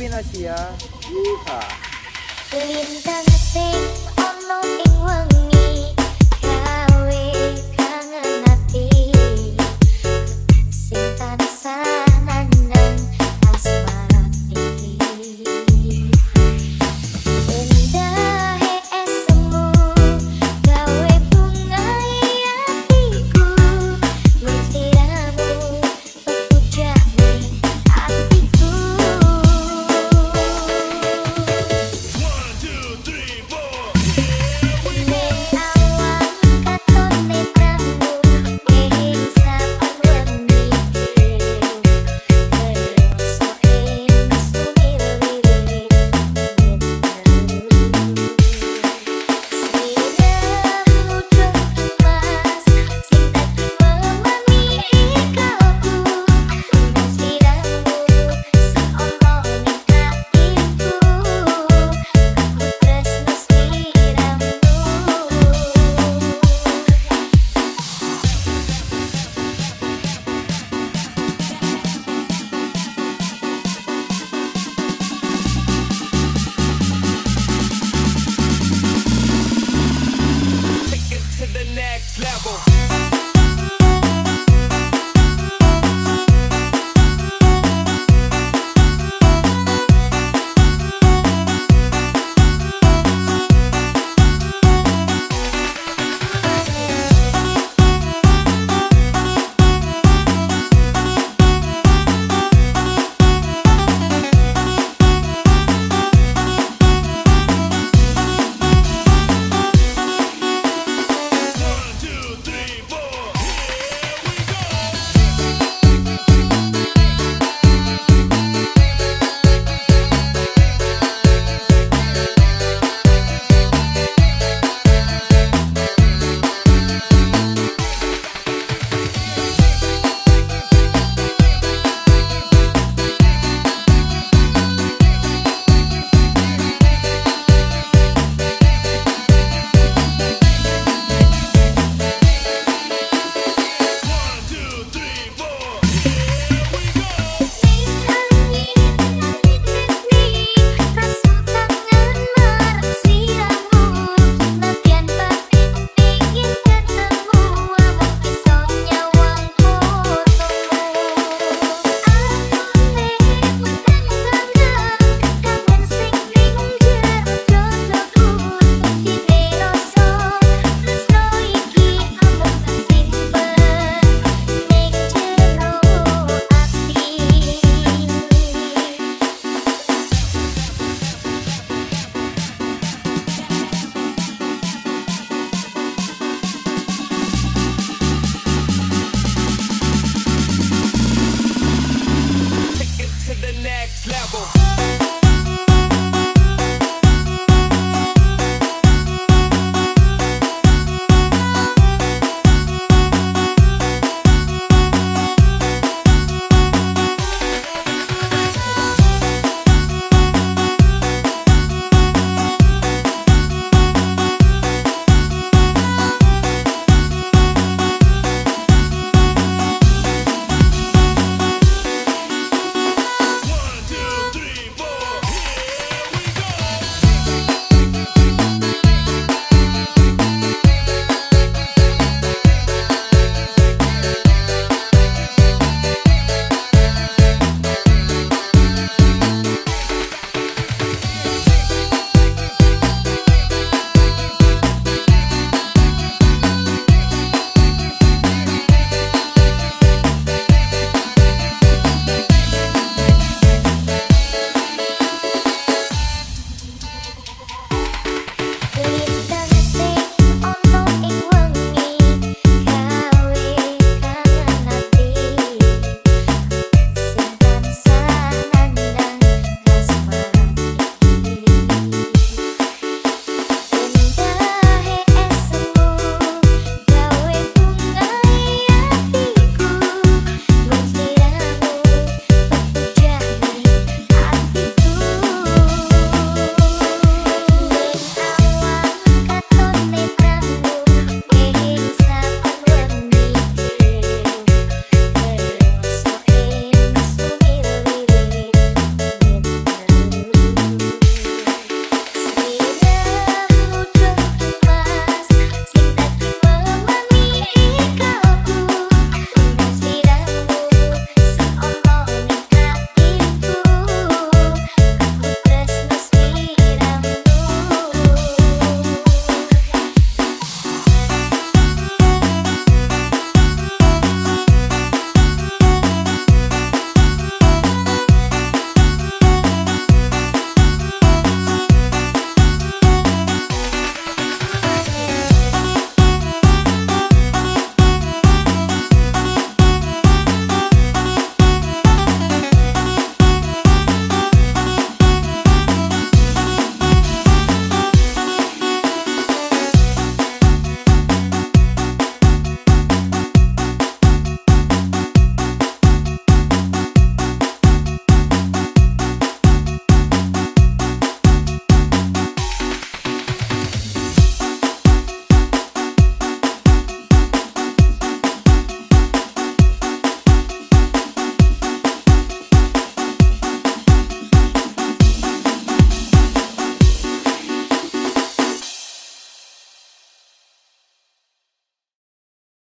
Pinasia. Yeehaw. Lindang sing ono ingwang